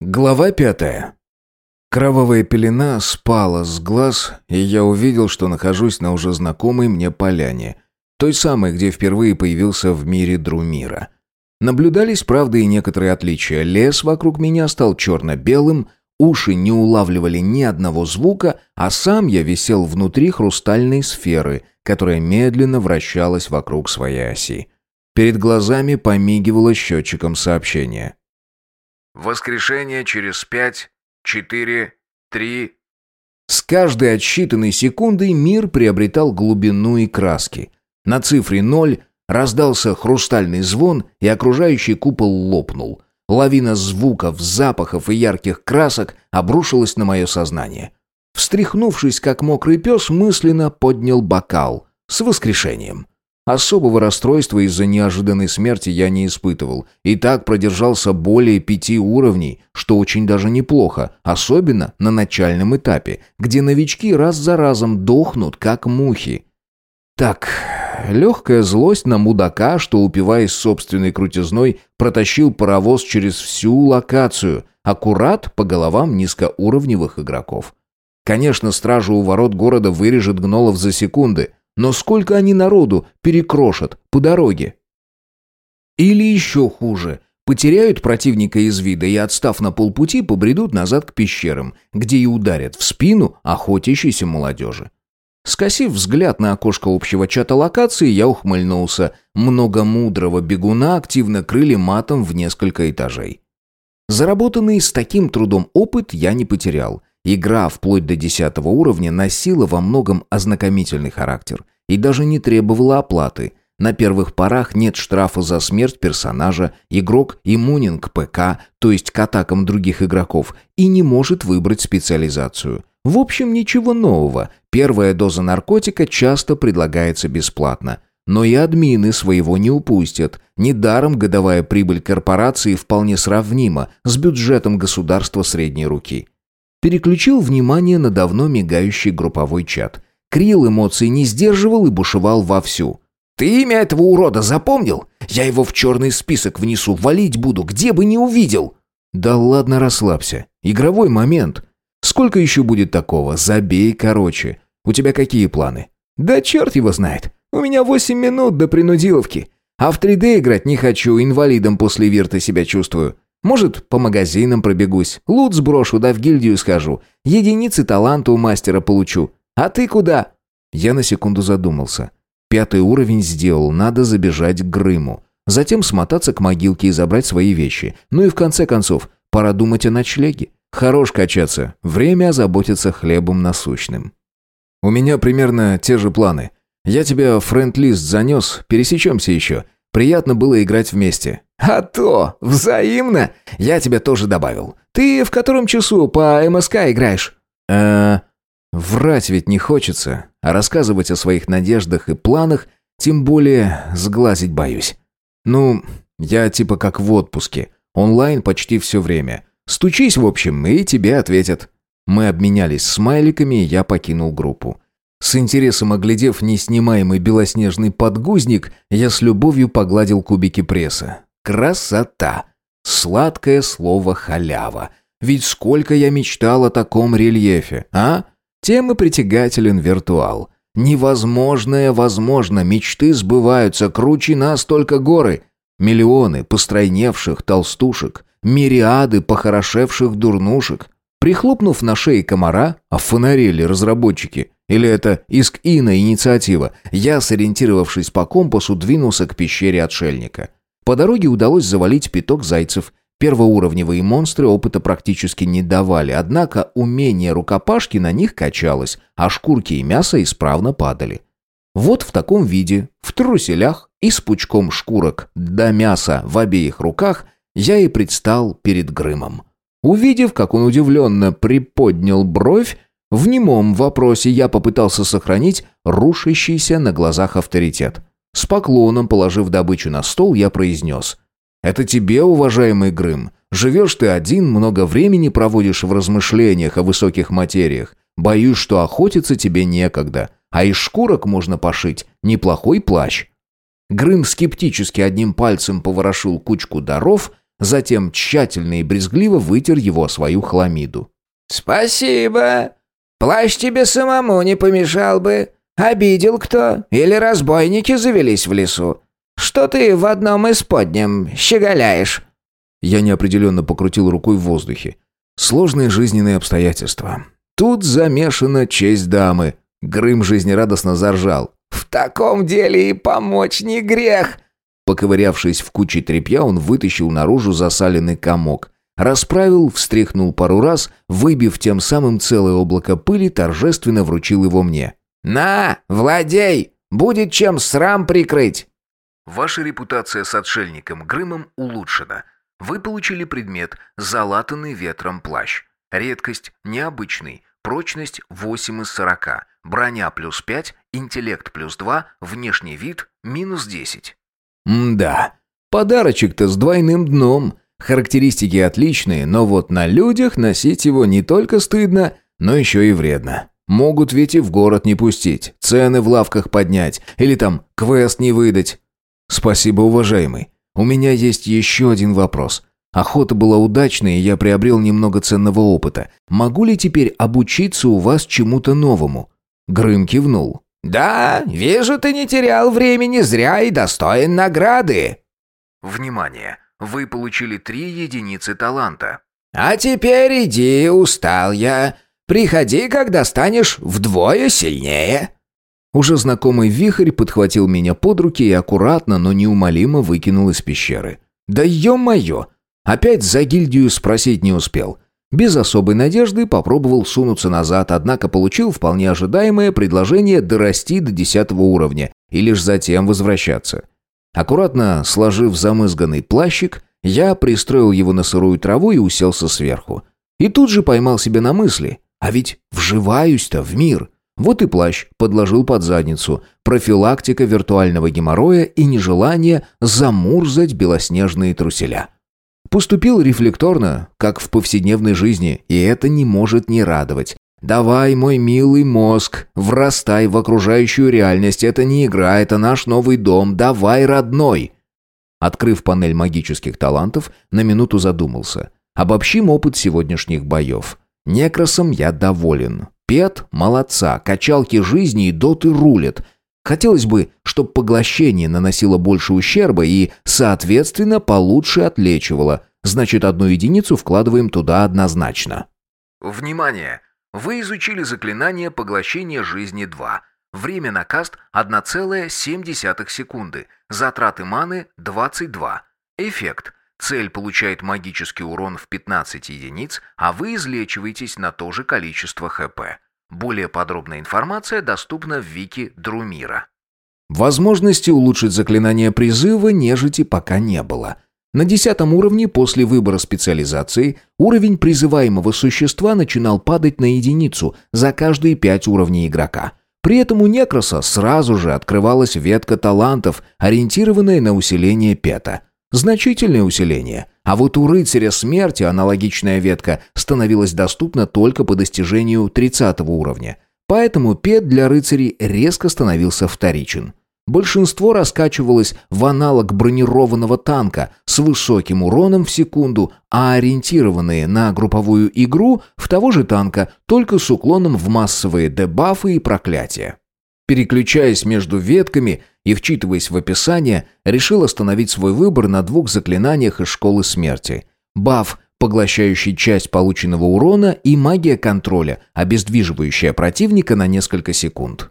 Глава пятая. Кровавая пелена спала с глаз, и я увидел, что нахожусь на уже знакомой мне поляне, той самой, где впервые появился в мире Друмира. Наблюдались, правда, и некоторые отличия. Лес вокруг меня стал черно-белым, уши не улавливали ни одного звука, а сам я висел внутри хрустальной сферы, которая медленно вращалась вокруг своей оси. Перед глазами помигивало счетчиком сообщение. Воскрешение через пять, четыре, три. С каждой отсчитанной секундой мир приобретал глубину и краски. На цифре ноль раздался хрустальный звон, и окружающий купол лопнул. Лавина звуков, запахов и ярких красок обрушилась на мое сознание. Встряхнувшись, как мокрый пес, мысленно поднял бокал с воскрешением. Особого расстройства из-за неожиданной смерти я не испытывал. И так продержался более пяти уровней, что очень даже неплохо, особенно на начальном этапе, где новички раз за разом дохнут, как мухи. Так, легкая злость на мудака, что, упиваясь собственной крутизной, протащил паровоз через всю локацию, аккурат по головам низкоуровневых игроков. Конечно, стражу у ворот города вырежет гнолов за секунды – но сколько они народу перекрошат по дороге? Или еще хуже, потеряют противника из вида и, отстав на полпути, побредут назад к пещерам, где и ударят в спину охотящейся молодежи. Скосив взгляд на окошко общего чата локации, я ухмыльнулся. Много мудрого бегуна активно крыли матом в несколько этажей. Заработанный с таким трудом опыт я не потерял. Игра вплоть до десятого уровня носила во многом ознакомительный характер и даже не требовала оплаты. На первых порах нет штрафа за смерть персонажа, игрок иммунен к ПК, то есть к атакам других игроков, и не может выбрать специализацию. В общем, ничего нового. Первая доза наркотика часто предлагается бесплатно. Но и админы своего не упустят. Недаром годовая прибыль корпорации вполне сравнима с бюджетом государства средней руки. Переключил внимание на давно мигающий групповой чат. Крил эмоций не сдерживал и бушевал вовсю. «Ты имя этого урода запомнил? Я его в черный список внесу, валить буду, где бы не увидел!» «Да ладно, расслабься. Игровой момент. Сколько еще будет такого? Забей короче. У тебя какие планы?» «Да черт его знает. У меня восемь минут до принудиловки. А в 3D играть не хочу, инвалидом после вирта себя чувствую. Может, по магазинам пробегусь, лут сброшу, да в гильдию схожу. Единицы таланта у мастера получу. А ты куда?» Я на секунду задумался. Пятый уровень сделал, надо забежать к Грыму. Затем смотаться к могилке и забрать свои вещи. Ну и в конце концов, пора думать о ночлеге. Хорош качаться, время озаботиться хлебом насущным. У меня примерно те же планы. Я тебя френд-лист занес, пересечемся еще. Приятно было играть вместе. «А то! Взаимно! Я тебя тоже добавил. Ты в котором часу по МСК играешь?» «Э, Врать ведь не хочется, а рассказывать о своих надеждах и планах, тем более сглазить боюсь. Ну, я типа как в отпуске. Онлайн почти все время. Стучись, в общем, и тебе ответят». Мы обменялись смайликами, и я покинул группу. С интересом оглядев неснимаемый белоснежный подгузник, я с любовью погладил кубики пресса. Красота! Сладкое слово «халява». Ведь сколько я мечтал о таком рельефе, а? Тем и притягателен виртуал. Невозможное возможно, мечты сбываются, круче нас только горы. Миллионы постройневших толстушек, мириады похорошевших дурнушек. Прихлопнув на шее комара, а фонарели разработчики, или это иск-ина инициатива, я, сориентировавшись по компасу, двинулся к пещере отшельника. По дороге удалось завалить пяток зайцев. Первоуровневые монстры опыта практически не давали, однако умение рукопашки на них качалось, а шкурки и мясо исправно падали. Вот в таком виде, в труселях и с пучком шкурок до мяса в обеих руках, я и предстал перед Грымом. Увидев, как он удивленно приподнял бровь, в немом вопросе я попытался сохранить рушащийся на глазах авторитет. С поклоном, положив добычу на стол, я произнес. «Это тебе, уважаемый Грым. Живешь ты один, много времени проводишь в размышлениях о высоких материях. Боюсь, что охотиться тебе некогда. А из шкурок можно пошить неплохой плащ». Грым скептически одним пальцем поворошил кучку даров, затем тщательно и брезгливо вытер его о свою хламиду. «Спасибо. Плащ тебе самому не помешал бы. Обидел кто? Или разбойники завелись в лесу? Что ты в одном из подням щеголяешь?» Я неопределенно покрутил рукой в воздухе. Сложные жизненные обстоятельства. Тут замешана честь дамы. Грым жизнерадостно заржал. «В таком деле и помочь не грех!» Поковырявшись в куче тряпья, он вытащил наружу засаленный комок. Расправил, встряхнул пару раз, выбив тем самым целое облако пыли, торжественно вручил его мне. «На, владей! Будет чем срам прикрыть!» Ваша репутация с отшельником Грымом улучшена. Вы получили предмет «Залатанный ветром плащ». Редкость необычный. Прочность 8 из 40. Броня плюс 5, интеллект плюс 2, внешний вид минус 10. М-да. Подарочек-то с двойным дном. Характеристики отличные, но вот на людях носить его не только стыдно, но еще и вредно. Могут ведь и в город не пустить, цены в лавках поднять или там квест не выдать. Спасибо, уважаемый. У меня есть еще один вопрос. Охота была удачной, и я приобрел немного ценного опыта. Могу ли теперь обучиться у вас чему-то новому? Грым кивнул. «Да, вижу, ты не терял времени зря и достоин награды». Внимание! Вы получили три единицы таланта. «А теперь иди, устал я. Приходи, когда станешь вдвое сильнее». Уже знакомый вихрь подхватил меня под руки и аккуратно, но неумолимо выкинул из пещеры. «Да ё-моё! Опять за гильдию спросить не успел. Без особой надежды попробовал сунуться назад, однако получил вполне ожидаемое предложение дорасти до десятого уровня и лишь затем возвращаться. Аккуратно сложив замызганный плащик, я пристроил его на сырую траву и уселся сверху. И тут же поймал себя на мысли, а ведь вживаюсь-то в мир. Вот и плащ подложил под задницу, профилактика виртуального геморроя и нежелание замурзать белоснежные труселя. Поступил рефлекторно, как в повседневной жизни, и это не может не радовать. «Давай, мой милый мозг, врастай в окружающую реальность. Это не игра, это наш новый дом. Давай, родной!» Открыв панель магических талантов, на минуту задумался. Обобщим опыт сегодняшних боев. Некросом я доволен. Пет – молодца, качалки жизни и доты рулят. Хотелось бы, чтобы поглощение наносило больше ущерба и, соответственно, получше отлечивало. Значит, одну единицу вкладываем туда однозначно. Внимание! Вы изучили заклинание поглощения жизни 2. Время на каст 1,7 секунды. Затраты маны 22. Эффект. Цель получает магический урон в 15 единиц, а вы излечиваетесь на то же количество ХП. Более подробная информация доступна в вики Друмира. Возможности улучшить заклинание призыва нежити пока не было. На десятом уровне после выбора специализации уровень призываемого существа начинал падать на единицу за каждые пять уровней игрока. При этом у Некроса сразу же открывалась ветка талантов, ориентированная на усиление пета. Значительное усиление. А вот у рыцаря смерти аналогичная ветка становилась доступна только по достижению 30 уровня. Поэтому пет для рыцарей резко становился вторичен. Большинство раскачивалось в аналог бронированного танка с высоким уроном в секунду, а ориентированные на групповую игру в того же танка, только с уклоном в массовые дебафы и проклятия. Переключаясь между ветками и вчитываясь в описание, решил остановить свой выбор на двух заклинаниях из Школы Смерти. Баф, поглощающий часть полученного урона, и магия контроля, обездвиживающая противника на несколько секунд.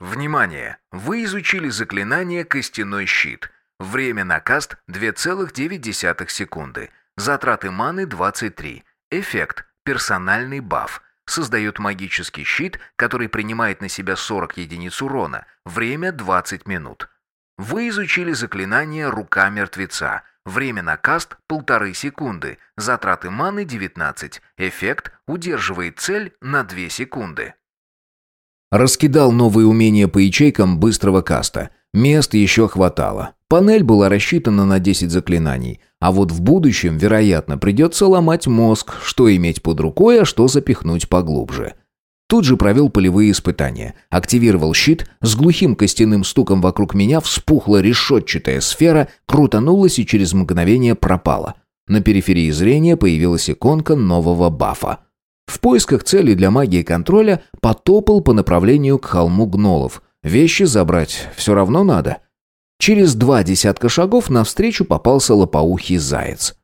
Внимание! Вы изучили заклинание «Костяной щит». Время на каст 2,9 секунды. Затраты маны 23. Эффект – персональный баф. Создает магический щит, который принимает на себя 40 единиц урона. Время 20 минут. Вы изучили заклинание «Рука мертвеца». Время на каст – полторы секунды. Затраты маны 19. Эффект удерживает цель на 2 секунды. Раскидал новые умения по ячейкам быстрого каста. Мест еще хватало. Панель была рассчитана на 10 заклинаний. А вот в будущем, вероятно, придется ломать мозг, что иметь под рукой, а что запихнуть поглубже. Тут же провел полевые испытания. Активировал щит, с глухим костяным стуком вокруг меня вспухла решетчатая сфера, крутанулась и через мгновение пропала. На периферии зрения появилась иконка нового бафа. В поисках целей для магии контроля потопал по направлению к холму гнолов. Вещи забрать все равно надо. Через два десятка шагов навстречу попался лопоухий заяц.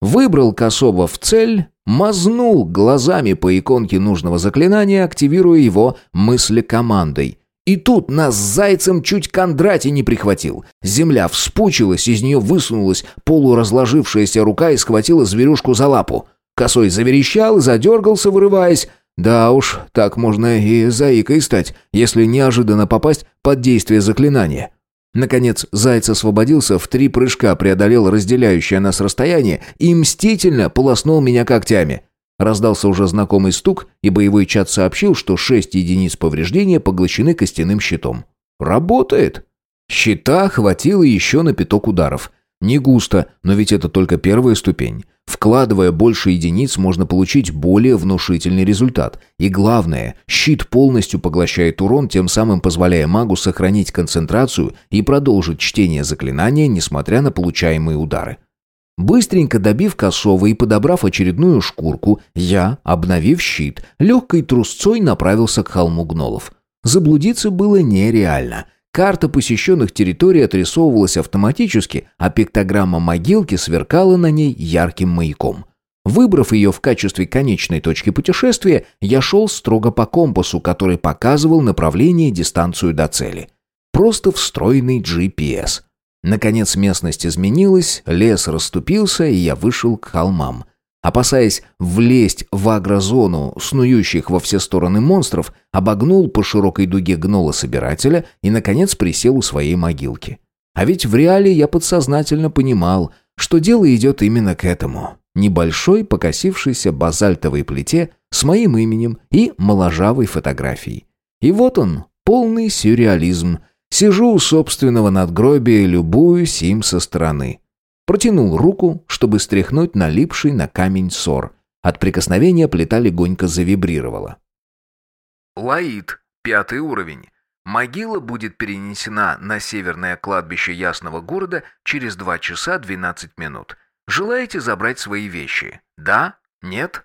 Выбрал косово в цель, мазнул глазами по иконке нужного заклинания, активируя его мыслекомандой. И тут нас с зайцем чуть Кондратий не прихватил. Земля вспучилась, из нее высунулась полуразложившаяся рука и схватила зверюшку за лапу. Косой заверещал, задергался, вырываясь. Да уж, так можно и заикой стать, если неожиданно попасть под действие заклинания. Наконец, заяц освободился, в три прыжка преодолел разделяющее нас расстояние и мстительно полоснул меня когтями. Раздался уже знакомый стук, и боевой чат сообщил, что шесть единиц повреждения поглощены костяным щитом. Работает! Щита хватило еще на пяток ударов. Не густо, но ведь это только первая ступень. Вкладывая больше единиц, можно получить более внушительный результат. И главное, щит полностью поглощает урон, тем самым позволяя магу сохранить концентрацию и продолжить чтение заклинания, несмотря на получаемые удары. Быстренько добив косого и подобрав очередную шкурку, я, обновив щит, легкой трусцой направился к холму гнолов. Заблудиться было нереально – Карта посещенных территорий отрисовывалась автоматически, а пиктограмма могилки сверкала на ней ярким маяком. Выбрав ее в качестве конечной точки путешествия, я шел строго по компасу, который показывал направление и дистанцию до цели. Просто встроенный GPS. Наконец местность изменилась, лес расступился, и я вышел к холмам. Опасаясь влезть в агрозону снующих во все стороны монстров, обогнул по широкой дуге гнола-собирателя и, наконец, присел у своей могилки. А ведь в реале я подсознательно понимал, что дело идет именно к этому. Небольшой покосившейся базальтовой плите с моим именем и моложавой фотографией. И вот он, полный сюрреализм. Сижу у собственного надгробия и любуюсь им со стороны. Протянул руку, чтобы стряхнуть налипший на камень сор. От прикосновения плита легонько завибрировала. Лаид, пятый уровень. Могила будет перенесена на северное кладбище Ясного города через 2 часа 12 минут. Желаете забрать свои вещи? Да? Нет?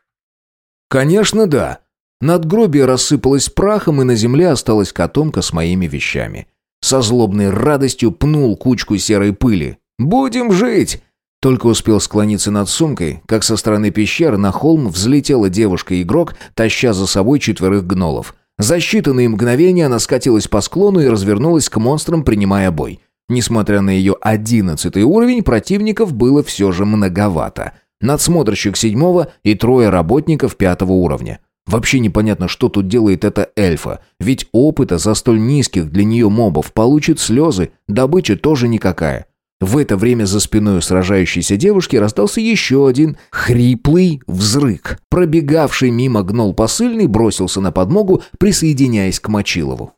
Конечно, да. Надгробие рассыпалось прахом, и на земле осталась котомка с моими вещами. Со злобной радостью пнул кучку серой пыли. «Будем жить!» Только успел склониться над сумкой, как со стороны пещеры на холм взлетела девушка-игрок, таща за собой четверых гнолов. За считанные мгновения она скатилась по склону и развернулась к монстрам, принимая бой. Несмотря на ее одиннадцатый уровень, противников было все же многовато. Надсмотрщик седьмого и трое работников пятого уровня. Вообще непонятно, что тут делает эта эльфа, ведь опыта за столь низких для нее мобов получит слезы, добыча тоже никакая. В это время за спиной сражающейся девушки раздался еще один хриплый взрык. Пробегавший мимо гнол посыльный бросился на подмогу, присоединяясь к Мочилову.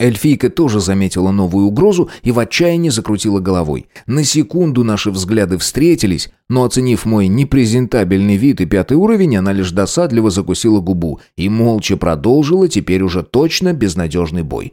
Эльфийка тоже заметила новую угрозу и в отчаянии закрутила головой. На секунду наши взгляды встретились, но оценив мой непрезентабельный вид и пятый уровень, она лишь досадливо закусила губу и молча продолжила теперь уже точно безнадежный бой.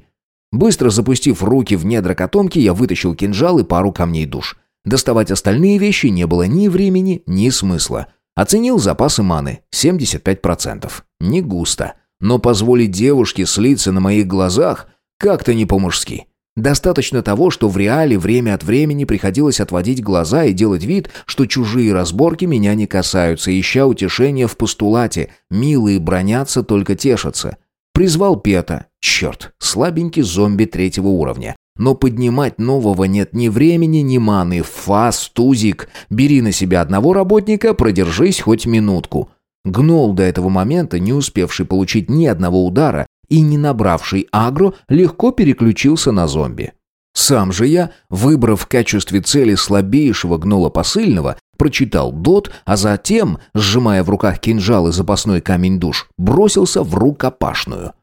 Быстро запустив руки в недра котомки, я вытащил кинжал и пару камней душ. Доставать остальные вещи не было ни времени, ни смысла. Оценил запасы маны – 75%. Не густо. Но позволить девушке слиться на моих глазах как-то не по-мужски. Достаточно того, что в реале время от времени приходилось отводить глаза и делать вид, что чужие разборки меня не касаются, ища утешения в постулате «милые бронятся, только тешатся». Призвал Пета. Черт, слабенький зомби третьего уровня. Но поднимать нового нет ни времени, ни маны. Фас, тузик. Бери на себя одного работника, продержись хоть минутку. Гнол до этого момента, не успевший получить ни одного удара и не набравший агро, легко переключился на зомби. Сам же я, выбрав в качестве цели слабейшего гнола посыльного, прочитал дот, а затем, сжимая в руках кинжал и запасной камень душ, бросился в рукопашную.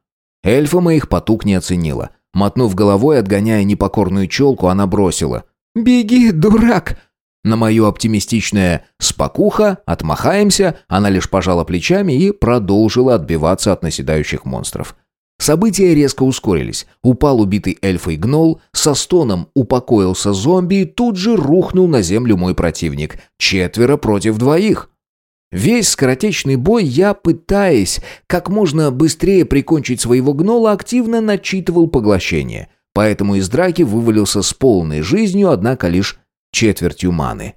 Эльфа моих потуг не оценила. Мотнув головой, отгоняя непокорную челку, она бросила. «Беги, дурак!» На мое оптимистичное «спокуха», «отмахаемся», она лишь пожала плечами и продолжила отбиваться от наседающих монстров. События резко ускорились. Упал убитый эльфой гнол, со стоном упокоился зомби и тут же рухнул на землю мой противник. Четверо против двоих. Весь скоротечный бой я, пытаясь как можно быстрее прикончить своего гнола, активно начитывал поглощение. Поэтому из драки вывалился с полной жизнью, однако лишь четвертью маны.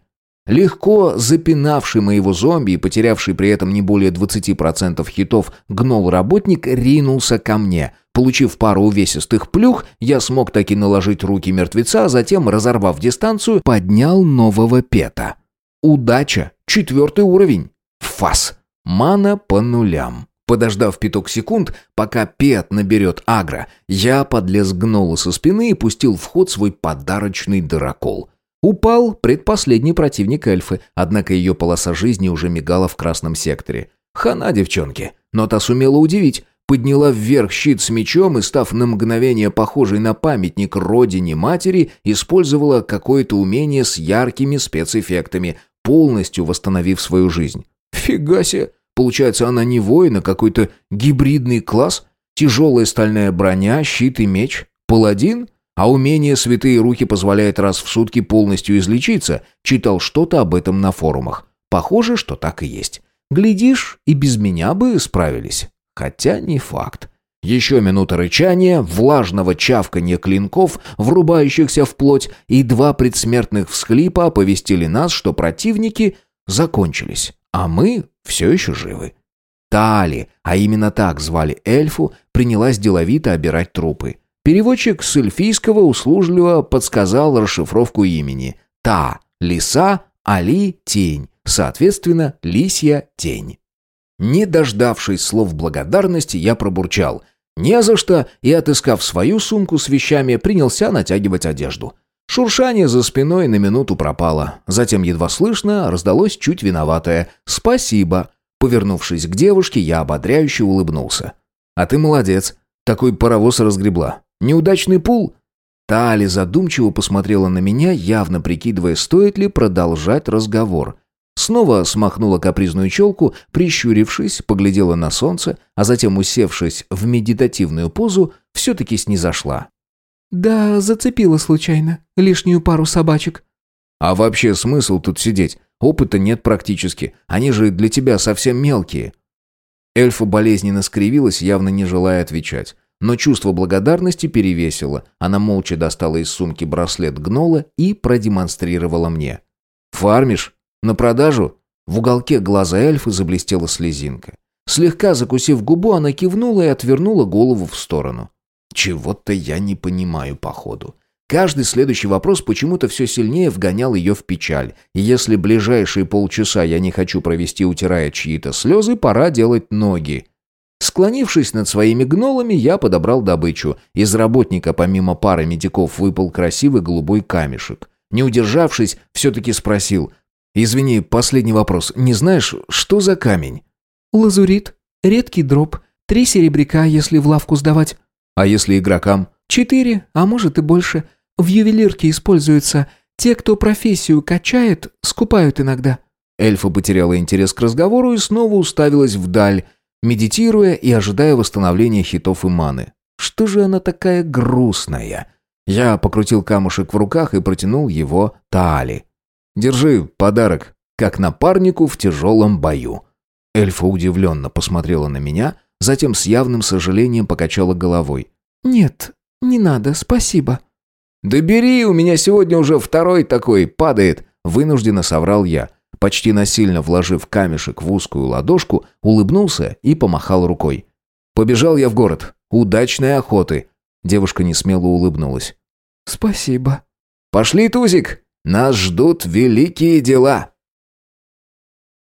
Легко запинавший моего зомби и потерявший при этом не более 20% хитов гнол-работник ринулся ко мне. Получив пару увесистых плюх, я смог таки наложить руки мертвеца, а затем, разорвав дистанцию, поднял нового пета. Удача! Четвертый уровень! Фас! Мана по нулям. Подождав пяток секунд, пока Пет наберет агро, я подлез гнолу со спины и пустил в ход свой подарочный дырокол. Упал предпоследний противник эльфы, однако ее полоса жизни уже мигала в красном секторе. Хана девчонки. Но та сумела удивить. Подняла вверх щит с мечом и, став на мгновение похожей на памятник родине матери, использовала какое-то умение с яркими спецэффектами, полностью восстановив свою жизнь. Фига себе! Получается, она не воин, а какой-то гибридный класс? Тяжелая стальная броня, щит и меч? Паладин? А умение «Святые руки» позволяет раз в сутки полностью излечиться. Читал что-то об этом на форумах. Похоже, что так и есть. Глядишь, и без меня бы справились. Хотя не факт. Еще минута рычания, влажного чавканья клинков, врубающихся в плоть, и два предсмертных всхлипа оповестили нас, что противники закончились, а мы все еще живы. Тали, а именно так звали эльфу, принялась деловито обирать трупы. Переводчик с эльфийского услужливо подсказал расшифровку имени. Та – лиса, Али – тень, соответственно, лисья – тень. Не дождавшись слов благодарности, я пробурчал. Не за что, и, отыскав свою сумку с вещами, принялся натягивать одежду. Шуршание за спиной на минуту пропало. Затем едва слышно раздалось чуть виноватое «Спасибо». Повернувшись к девушке, я ободряюще улыбнулся. «А ты молодец. Такой паровоз разгребла. Неудачный пул?» Тали задумчиво посмотрела на меня, явно прикидывая, стоит ли продолжать разговор. Снова смахнула капризную челку, прищурившись, поглядела на солнце, а затем, усевшись в медитативную позу, все-таки снизошла. «Да, зацепила случайно. Лишнюю пару собачек». «А вообще смысл тут сидеть? Опыта нет практически. Они же для тебя совсем мелкие». Эльфа болезненно скривилась, явно не желая отвечать. Но чувство благодарности перевесило. Она молча достала из сумки браслет гнола и продемонстрировала мне. «Фармишь? На продажу?» В уголке глаза эльфа заблестела слезинка. Слегка закусив губу, она кивнула и отвернула голову в сторону. «Чего-то я не понимаю, походу. Каждый следующий вопрос почему-то все сильнее вгонял ее в печаль. И если ближайшие полчаса я не хочу провести, утирая чьи-то слезы, пора делать ноги. Склонившись над своими гнолами, я подобрал добычу. Из работника помимо пары медиков выпал красивый голубой камешек. Не удержавшись, все-таки спросил. «Извини, последний вопрос. Не знаешь, что за камень?» «Лазурит. Редкий дроп. Три серебряка, если в лавку сдавать». «А если игрокам?» «Четыре, а может и больше. В ювелирке используются. Те, кто профессию качает, скупают иногда». Эльфа потеряла интерес к разговору и снова уставилась вдаль, медитируя и ожидая восстановления хитов и маны. Что же она такая грустная? Я покрутил камушек в руках и протянул его Таали. «Держи, подарок, как напарнику в тяжелом бою». Эльфа удивленно посмотрела на меня, затем с явным сожалением покачала головой. «Нет, не надо, спасибо». «Да бери, у меня сегодня уже второй такой падает», — вынужденно соврал я почти насильно вложив камешек в узкую ладошку, улыбнулся и помахал рукой. «Побежал я в город. Удачной охоты!» Девушка несмело улыбнулась. «Спасибо». «Пошли, Тузик! Нас ждут великие дела!»